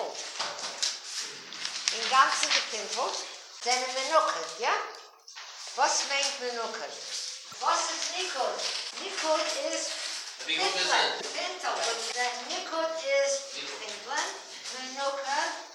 zo. In ganzen bekend wordt, zijn we ja? Was meint Menocher? Was ist Nikot? Nikot ist Pintel. Pintel. Nikot ist England. Menocher